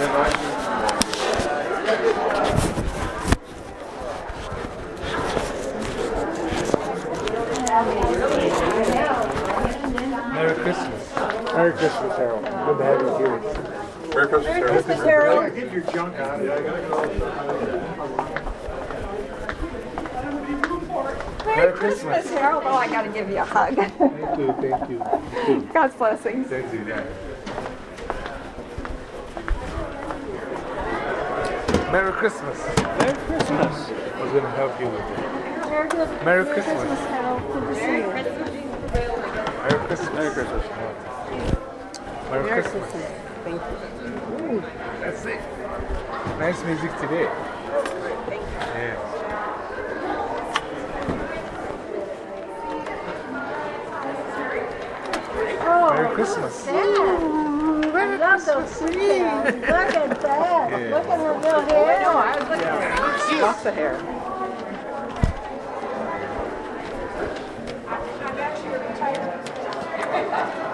Merry Christmas. Merry Christmas, Harold. Good to have you here. Merry Christmas, Harold. Christmas, Harold. Get your junk out of here. I gotta. Merry Christmas, Harold. Oh, I got to give you a hug. Thank you, thank you. God's blessings. Thank you, Dad. Merry Christmas. Merry Christmas. I was going to help you with it. Merry Christmas. Harold. Good to see you. Merry Christmas. Merry Christmas. Merry Merry Christmas. Christmas. Thank you. That's it. Nice music today. Yes. Merry Christmas. I love those sleeves. Look at that. Look at her little hair. Oh, no, I was looking at Lots of hair.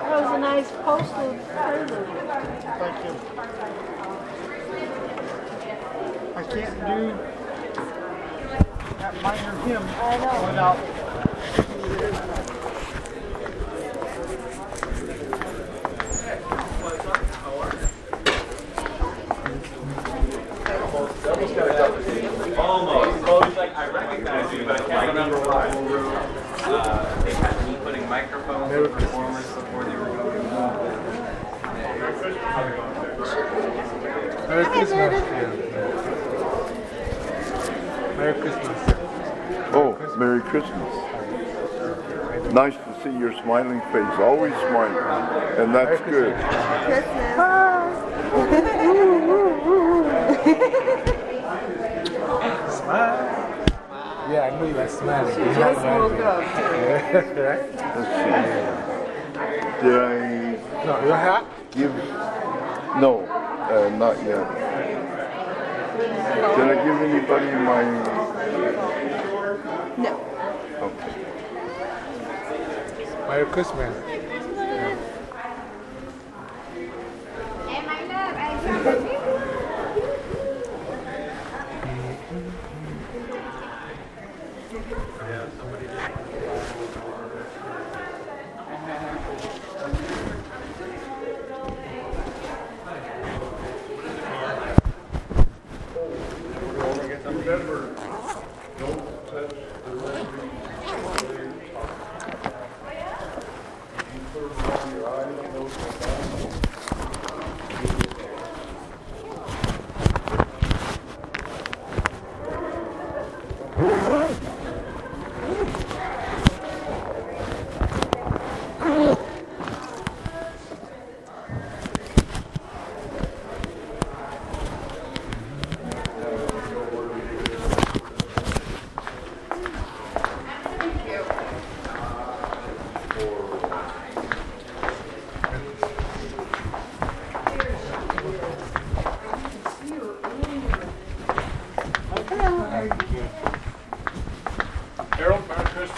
That was a nice postal present. Thank you. I can't do that minor hymn I know. without Almost. Well, it's like I recognize you, but I can't remember what whole room. Uh, they had me putting microphones on performers before they were going. Merry Christmas. Yeah. Merry Christmas. Oh, Merry Christmas. Nice to see your smiling face, always smiling. And that's good. Smile. Yeah, I knew you were smiling. You Just woke up. right? Let's see. Did I No, your hat? give? No, uh, not yet. Did I give anybody my? No. Okay. Merry Christmas.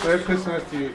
Merry Christmas. To you.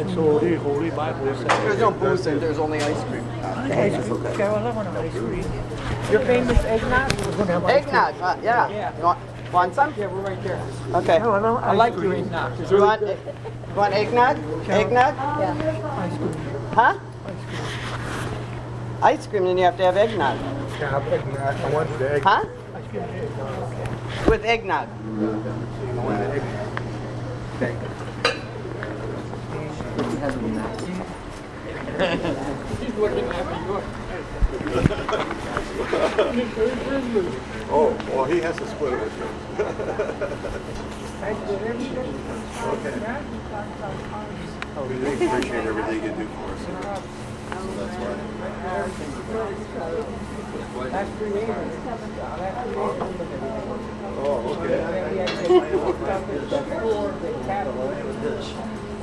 And so the Holy Bible says. There's no booze in, there's only ice cream. Your famous eggnog? Eggnog, uh, yeah. You want, want some? Yeah, we're right there. Okay. I like your eggnog. It's You really want, good. you want eggnog? Eggnog? Huh? Ice cream, then you have to have eggnog. Can I have eggnog? I want the egg. Huh? With eggnog. I want the egg. Oh, well, he has to split it with you. We really appreciate everything you do for us. So that's why. Oh, okay.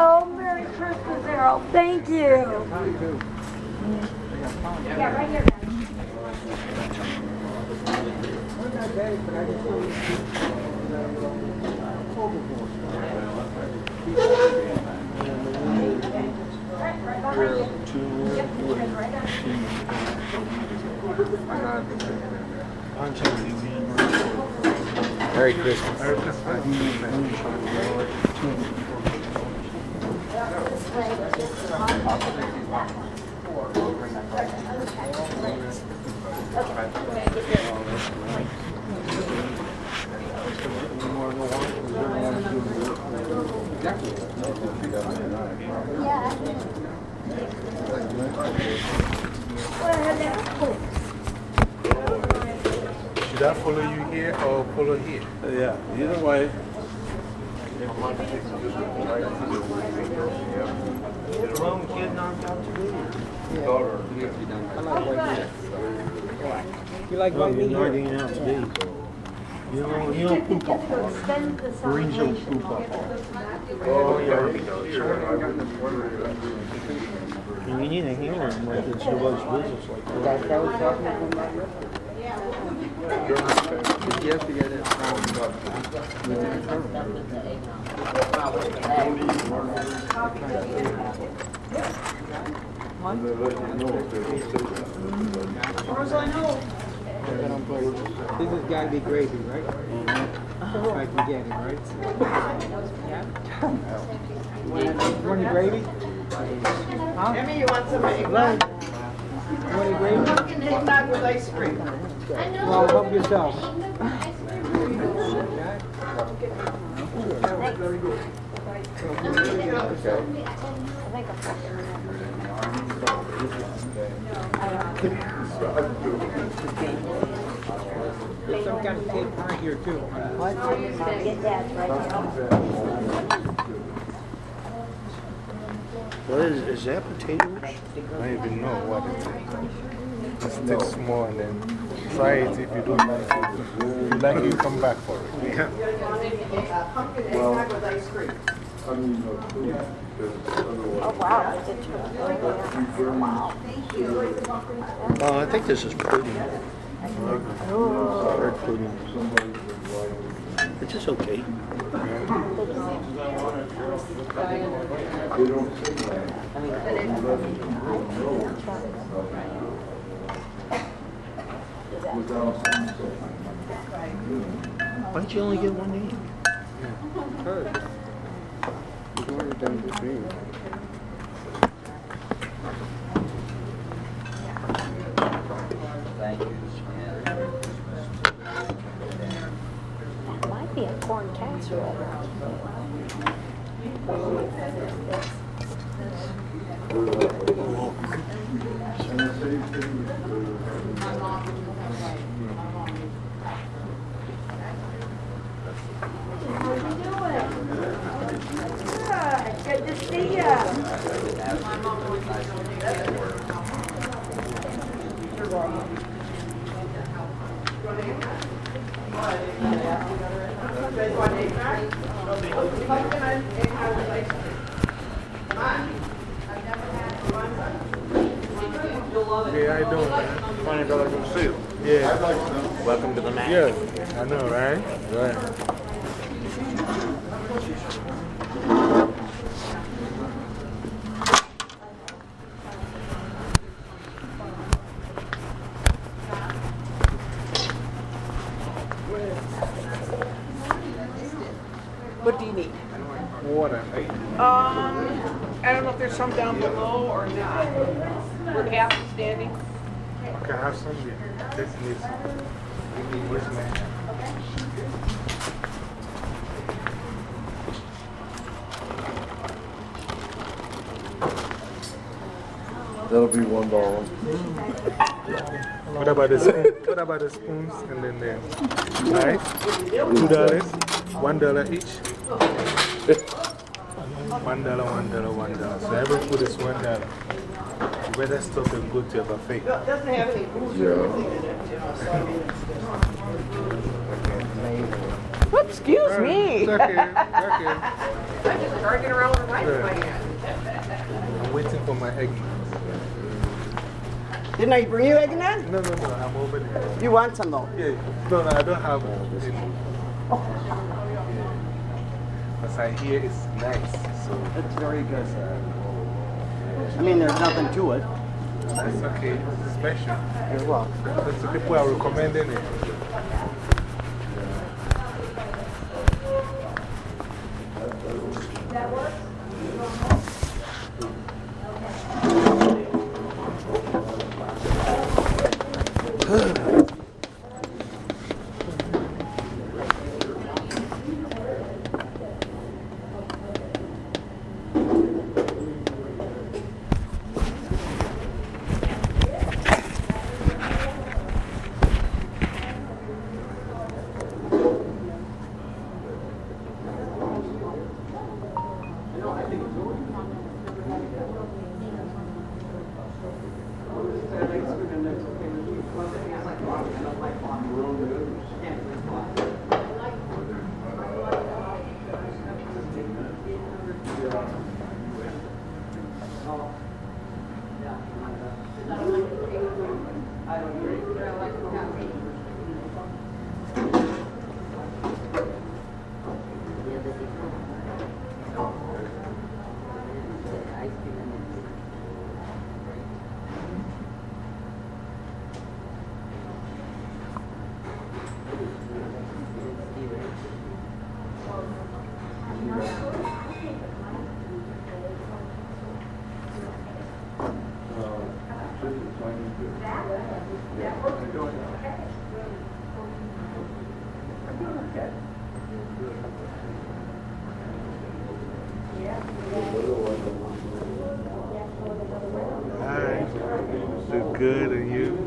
Oh, Merry Christmas, Errol. Thank you. Yeah, right here. Merry Christmas. Christmas. Should I follow you here or follow here? Yeah, either way. You like what you're knocking out today. You don't, you don't poop off. Extend the don't celebration. poop off. Oh, yeah. Sure, I was wondering. And you need a hammer and like it's nobody's business like that. This has got to be gravy, right? If I can get it, right? Want any gravy? Huh? Emmy, you want some eggnog? Want any gravy? Eggnog with ice cream. Well, help yourself. Some kind of cake pie here too. What? Get that right now. What is, is that potatoes? I don't even know what it is. Just take small and then try it if you don't like it. If you like it, you come back for it. Pumpkin eggnog with ice cream. Oh, wow. It's a turkey. Wow. Oh, I think this is pudding. Oh. Hard pudding. Which is okay. Why'd you only get one egg? Hurt. You ordered them to drink. Corn casserole. How you doing? Good. Good to see ya. Yeah, I don't. man. Funny brother, good to see you. Yeah. Welcome to the Mac. Yeah, I know, right? Right. What do you need? Water. Um, I don't know if there's some down below or not. We're half standing. Okay, have some there. This needs. Where's my. That'll be one dollar. What about the spoon? What about the spoons and then the knife? Two dollars, one dollar each. One dollar, one dollar, one dollar. So every food is one dollar. You better stop and go to a buffet. Doesn't have any booze or anything in it, you know, so. Whoops, excuse me. It's okay, it's okay. I'm just arguing around with a knife in my hand. I'm waiting for my egg. Didn't I bring you egg eggnog? No, no, no, I'm over there. You want some though? Yeah, no, no, I don't have it. Because I hear it's nice. So It's very good. I mean, there's nothing to it. that's okay. It's special. You're welcome. That's the people are recommending it. Good, and you?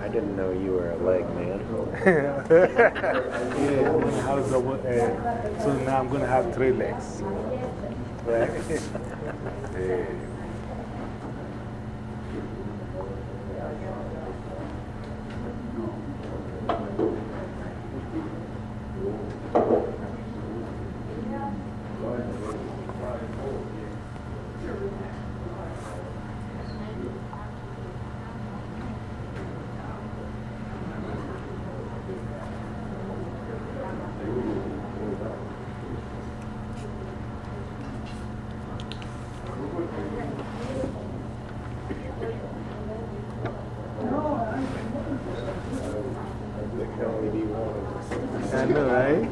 I didn't know you were a leg man. yeah, how's the, uh, so now I'm going to have three legs. Right? yeah. can only be one. I know, right?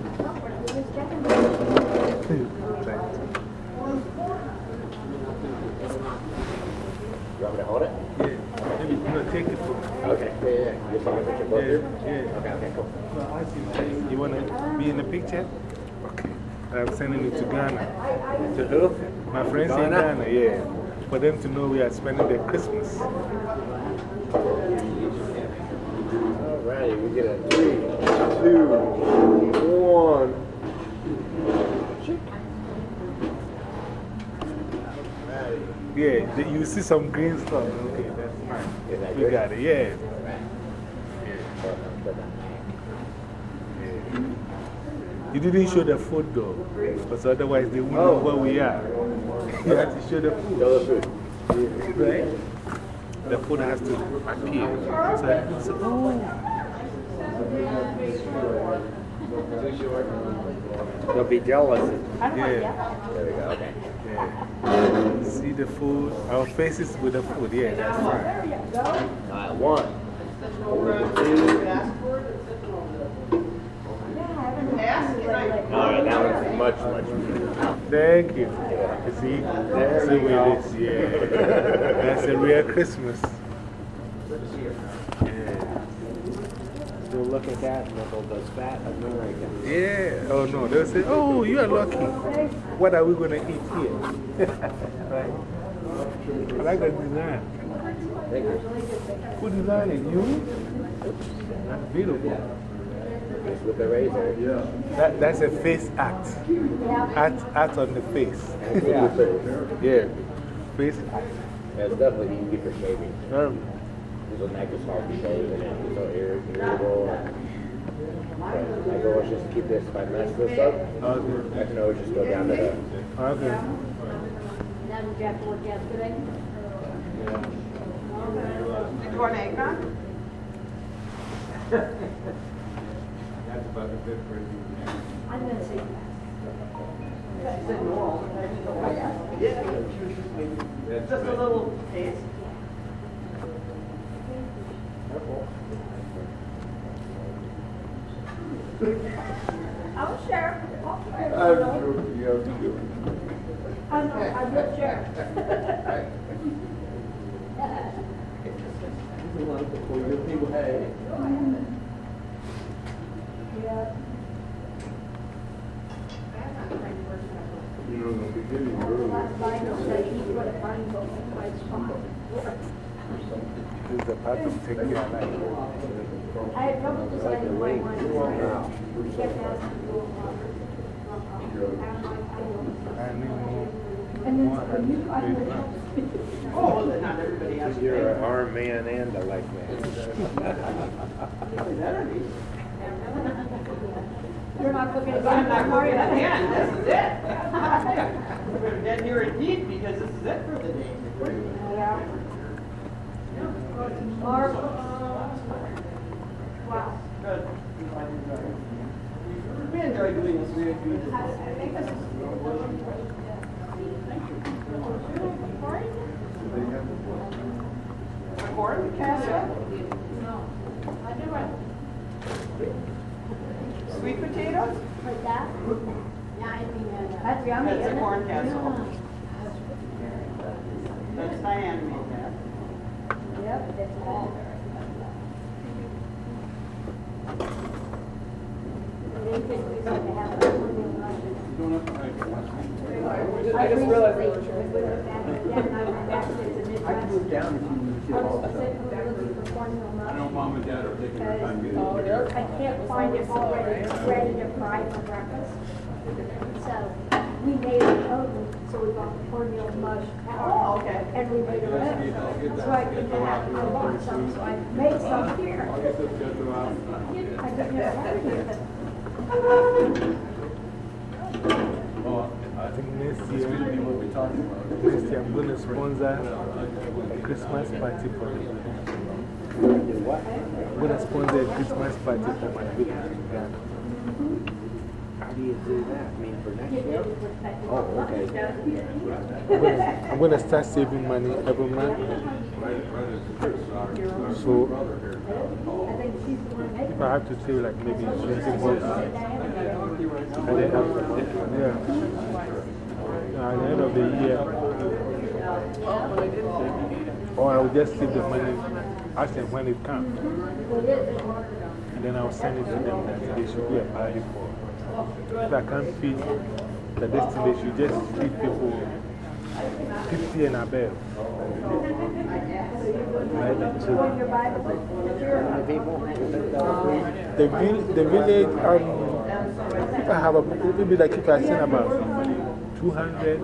You want me to hold it? yeah. Maybe, no, take it from me. Okay. Yeah, yeah. You're taking a picture of both you? Yeah, yeah. Okay, okay, cool. You want to be in the picture? Okay. I'm sending it to Ghana. To who? My friends in Ghana? Ghana, yeah. For them to know we are spending their Christmas. We get a three, two, one. Yeah, you see some green stuff. Okay, that's fine. That We good? got it, yeah. You didn't show the food though, because otherwise they won't know oh. where we are. you have to show the food. Show the food. Right? The food has to appear. So, so, oh. They'll be jealous. Yeah, There we go, okay. yeah. See the food? Our faces with the food, yeah, that's fine. Alright, one. Alright, that one's much, much better. Thank you. You see? That's the way it is, yeah. That's a real Christmas. Still look at that, Nickel does fat America. Yeah. Oh, no. They'll say, oh, you are lucky. What are we going to eat here? right? I like the design. Who designed it? You? That's beautiful. Just with the razor. Yeah. That, that's a face act. Act, act on the face. Yeah. Yeah. Face act. It's definitely easy for shaving. Um, These will make us hard to shave and it's so irri- irritable. But I go, let's just keep this, if I mess this up. I can always just go down to the, Okay. Now did you have to work yesterday? Did you want an eggnog? I'm gonna say Just a little taste. I'll share. I'll share. I'm joking, I'm not, I'm have to do it. I know, I will share. You know, in the beginning, early, the part of taking your life. I had trouble deciding what I wanted to say. We kept asking I. And then for you, I would help. Oh, you're an arm man and a leg man. You're not looking at I'm not Marty. looking again, this is it. We're dead here indeed, because this is it for the day. Yeah. Mark. Wow. Good. Enjoy doing this, we enjoy this. I think this is. Corn, cassia, No. I do it. sweet potatoes, Like that? Yeah, I think. That's yummy, That's a corn casserole. That's Diane made that. Yep, that's all. And they think we used to have a swimming lesson. I just realized they were When we were back, yeah, and I went back to the Midwest. I can move down if you need to. I was specifically looking for cornmeal mush. I know mom and dad are taking their time getting Oh, they're- I can't find it already ready to fry for breakfast. So we made it oven, so we got the cornmeal mush Oh, out. okay. And we made it oven. So I could have, I bought some, so I made some here. I'll get this schedule out. I don't know how to do it. Oh, I think next This year, will be what we talked about. next year I'm going to sponsor a Christmas party for the I'm going to sponsor a Christmas party for my village. How do you do that? I mean, for next year? Oh, okay. I'm gonna- I'm going to start saving money every month. So if I have to save like maybe 20 bucks, and then after, yeah. At the end of the year, or I will just save the money as and when it comes. And then I'll send it to them that they should do a party for. If I can't feed the should just feed people 50 and above. Right? The, vil the village, um, if I have a, maybe like if I send about 200,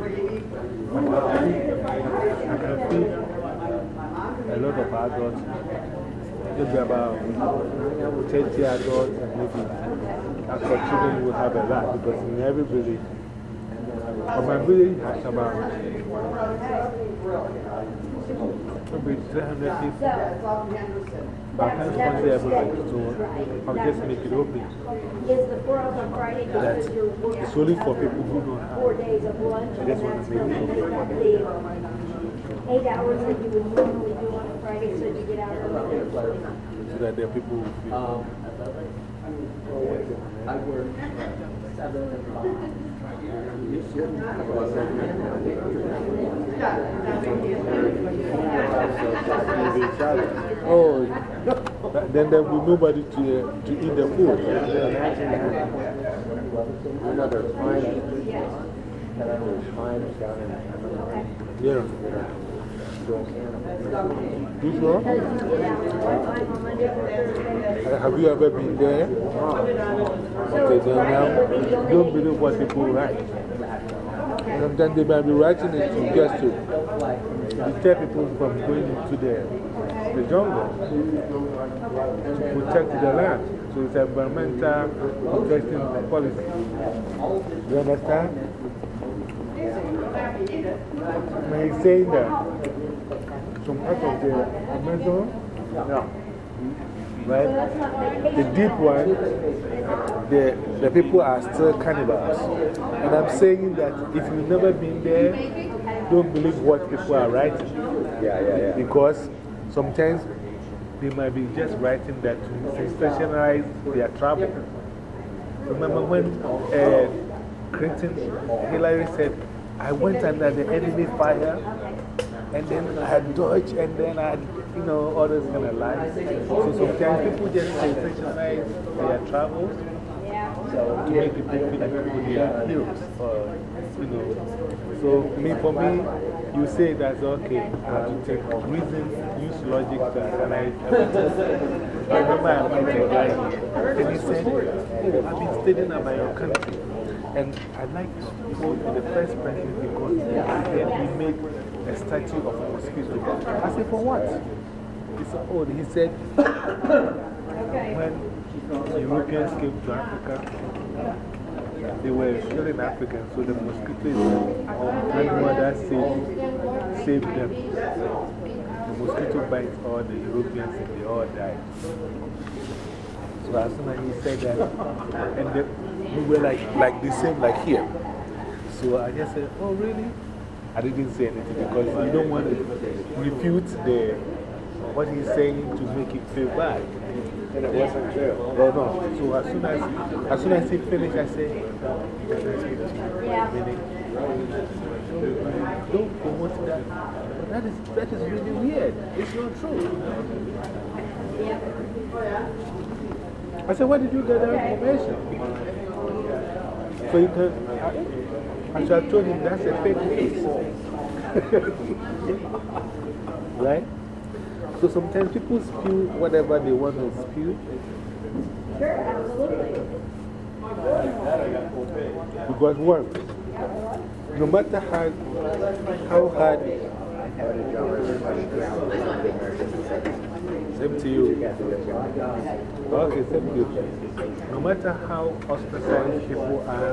I can feed a lot of adults. Maybe about 30 adults maybe after children will have a lot because in every village, but my village has about maybe 300 people. But I can't sponsor everybody, so I'll just make it open. Is the four on Friday because you're? It's only for people who don't Four have. days of lunch. I just want to make it open. Eight hours that you would normally do on a Friday, so you get out early. So that the people will feel. Um, I work seven and five. Oh, then there will be nobody to, uh, to eat the food. Another finance, another finance down in, Yeah. You sure? Have you ever been there? Okay, then now, don't believe what people write. Sometimes they might be writing it to just to deter people from going into the, the jungle to protect the land. So it's environmental protection policy. You understand? When he's saying that some part of the Amazon, right? The deep one, the, the people are still cannibals. And I'm saying that if you've never been there, don't believe what people are writing. Yeah, yeah, yeah. Because sometimes they might be just writing that to sensationalize their travel. Remember when uh, Clinton, Hillary said, I went under the enemy fire and then I had dodged and then I had, you know, those kind of lies. So sometimes people just sensationalize their travels to make people feel like people are heroes. You know. So, me, for me, you say that's okay. I have to take reasons, use logic to analyze everything. I remember I met a guy and he said, Oh, I've been studying about your country. And I'd like to quote the first person because he made a statue of a mosquito. I said, For what? He said, Oh, he said, when Europeans came to Africa, they were killing Africans, so the mosquitoes and mother saved, saved them. The mosquito bites all the Europeans and they all died. So as soon as he said that, and the, we were like, like the same, like here. So I just said, Oh, really? I didn't say anything because you don't want to refute the, what he's saying to make it feel bad. And it wasn't true. No, no. So as soon as, as soon as he finished, I said, Can I speak to you for a minute? Don't promote that. that is, that is really weird. It's not true. I said, where did you get that information? So you can, I, should have told him that's a fake news. right? So sometimes people spew whatever they want to spew. Because what? No matter how, how hard. Same to you. Okay, same to you. No matter how ostracized people are,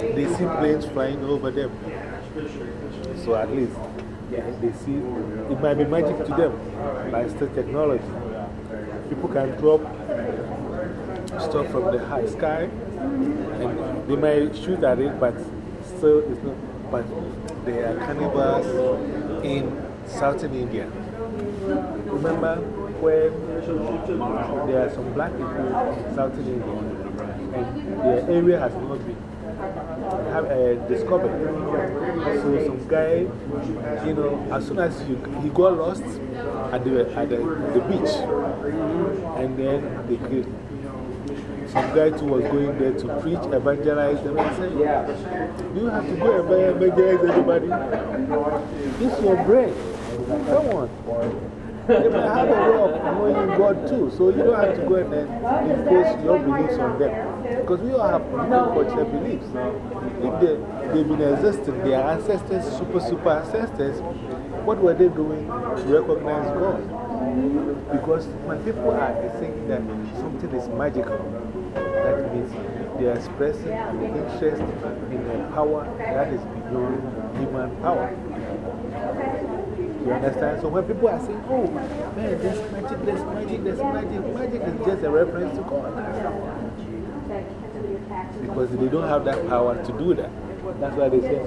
they see planes flying over them. So at least they see, it might be magic to them, but it's still technology. People can drop stuff from the high sky and they might shoot at it, but still it's not. But they are cannibals in southern India. Remember when there are some black people in southern India and their area has not been discovered. So some guy, you know, as soon as you, he got lost at the, at the, the beach, and then they killed some guy too was going there to preach, evangelize them. I said, you have to go and evangelize everybody? It's your bread. Come on. They might have a way of knowing God too, so you don't have to go and impose your beliefs on them. Because we all have different cultural beliefs. If they, they've been existing, their ancestors, super, super ancestors, what were they doing to recognize God? Because when people are saying that something is magical, that means they are expressing an interest in a power that is beyond human power. You understand? So when people are saying, oh, man, there's magic, there's magic, there's magic, magic is just a reference to God. Because they don't have that power to do that. That's why they say.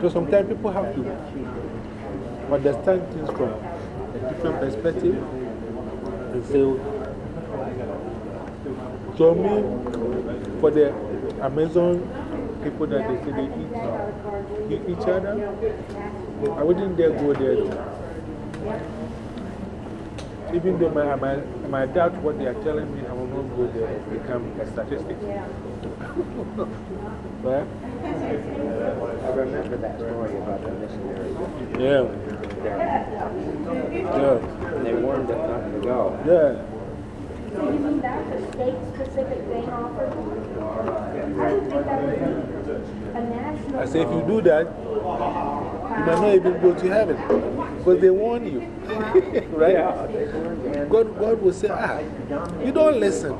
So sometimes people have to understand things from a different perspective and say, so, me, for the Amazon people that they say they eat, eat each other, I wouldn't dare go there though. Even though my, my, my doubt what they are telling me, I will not go there and become a statistic. right? I remember that story about the missionaries. Yeah. Yeah. And they warned us not to go. Yeah. So you mean that's a state-specific thing offered? I would think that would be a national. I say, if you do that, you might not even go to heaven. Because they warn you. right? God, God will say, ah, you don't listen.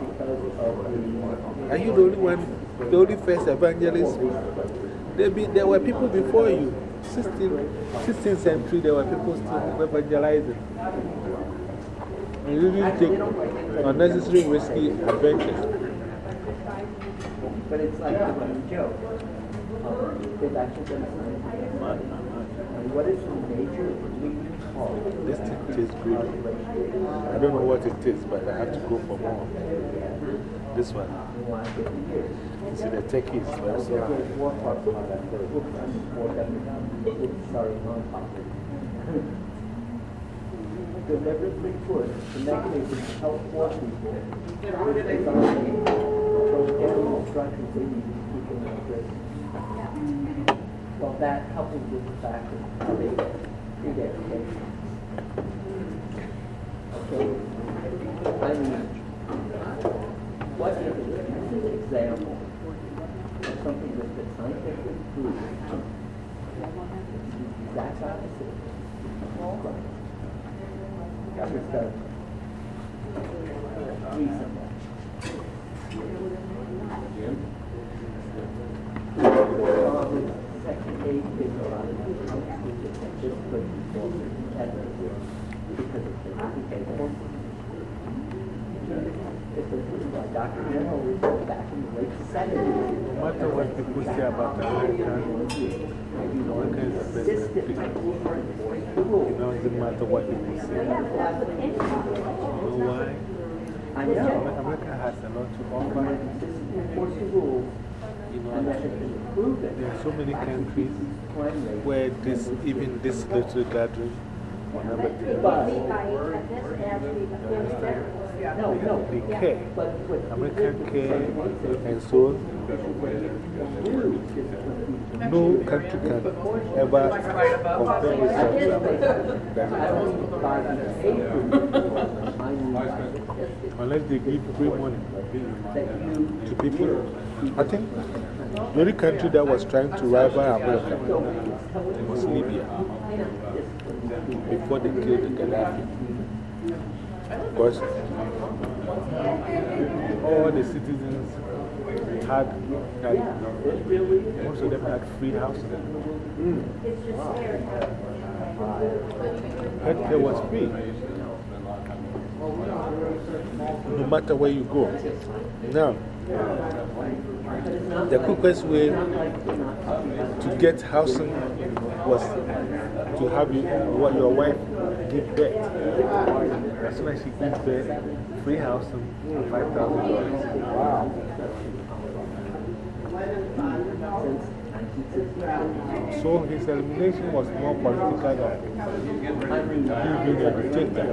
Are you the only one, the only first evangelist? There, be, there were people before you. 16th, 16th century, there were people still evangelizing. And you didn't take unnecessary risky adventures. But it's like a joke. They've actually done science. And what is the major? This thing tastes good. I don't know what it is, but I have to go for more. This one. You see, the turkey is very soft. Sorry, non-toxic. Deliberately put the mechanism to help poor people is those general instructions they need to keep them in prison. Well, that coupled with the fact that education. Okay? I what is an example of something that's. Probably section eight is a lot of this put forward because it's the educational. It's a, by Dr. General report back in the late seventies. No matter what people say about America, America is the best country. You know, it doesn't matter what people say. You know why? I know. America has a lot to offer. Enforce the rules, You and that has know, there are so many countries where this, even this little gathering, whenever they, But, Yeah. No, no. care. But, but. American care, and so no country can ever compare itself to unless they give free money to people. I think the only country that was trying to rival America was Libya before they killed the Gaddafi. Because all the citizens had, had most of them had free houses. Healthcare was free. No matter where you go. Now, the quickest way to get housing was to have you, your wife give birth. As soon as she gives birth, free housing, $5,000. Wow. So his elimination was more political than you being a dictator.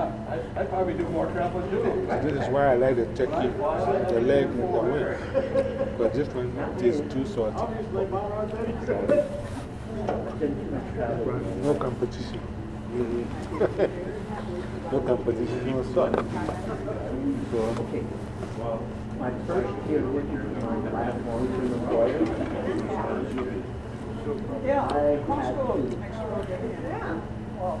I'd probably do more traveling too. This is why I like the turkey, the leg and the wing. But this one tastes too salty. No competition. no competition, no salt. So, My first year working for my last long-term employer, Yeah. I had to makes it look good. Yeah. Well,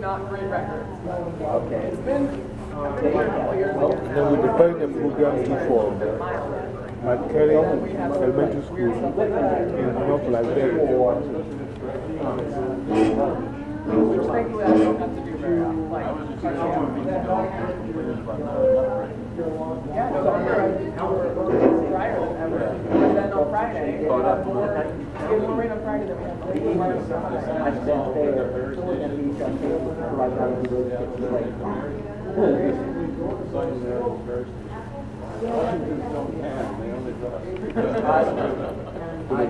Not great records. Okay. It's been, I've been here a couple years. Then we deployed the program for McCarry Elementary School in North Las Vegas. Which thankfully I don't have to do very often. Like, yeah, no wonder I did drier than ever. And then on Friday, rain on Friday than we Monday. I spent there,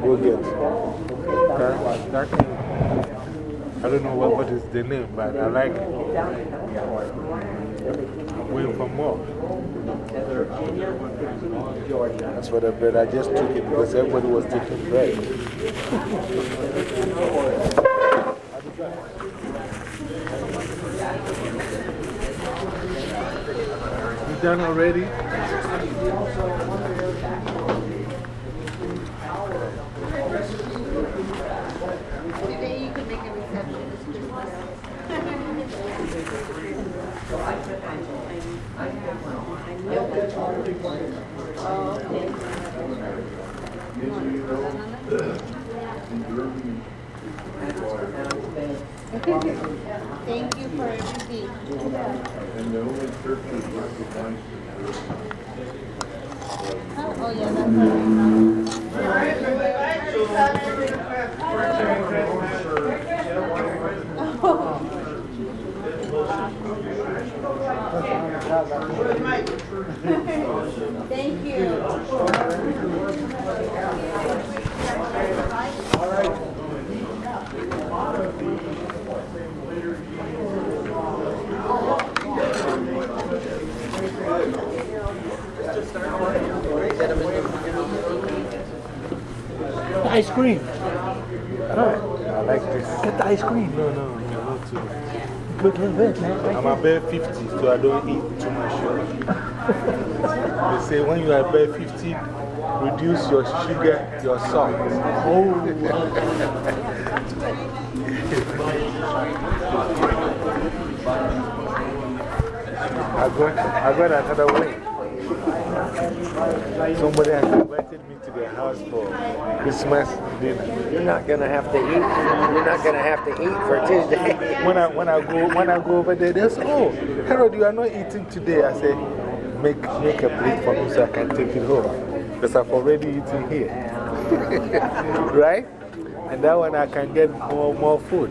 on get that, that thing. I don't know what, what is the name, but I like it. Waiting for more. That's what I bet. I just took it because everybody was taking bread. You done already? Today you could make a receptionist Christmas. Thank you for everything. And the only churches recognized Oh, yeah, that's right. Thank you. Ice cream. I like this. Get the ice cream. No, no, no, not too. looking good, man. I'm above 50, so I don't eat too much sugar. they say when you are above 50, reduce your sugar, your salt. Oh! I got, I got another way. Somebody has invited me to their house for Christmas dinner. You're not going to have to eat. You're not going to have to eat for Tuesday. When I, when, I go, when I go over there, they say, Oh, Harold, you are not eating today. I say, make, make a plate for me so I can take it home. Because I've already eaten here. right? And that one I can get more, more food.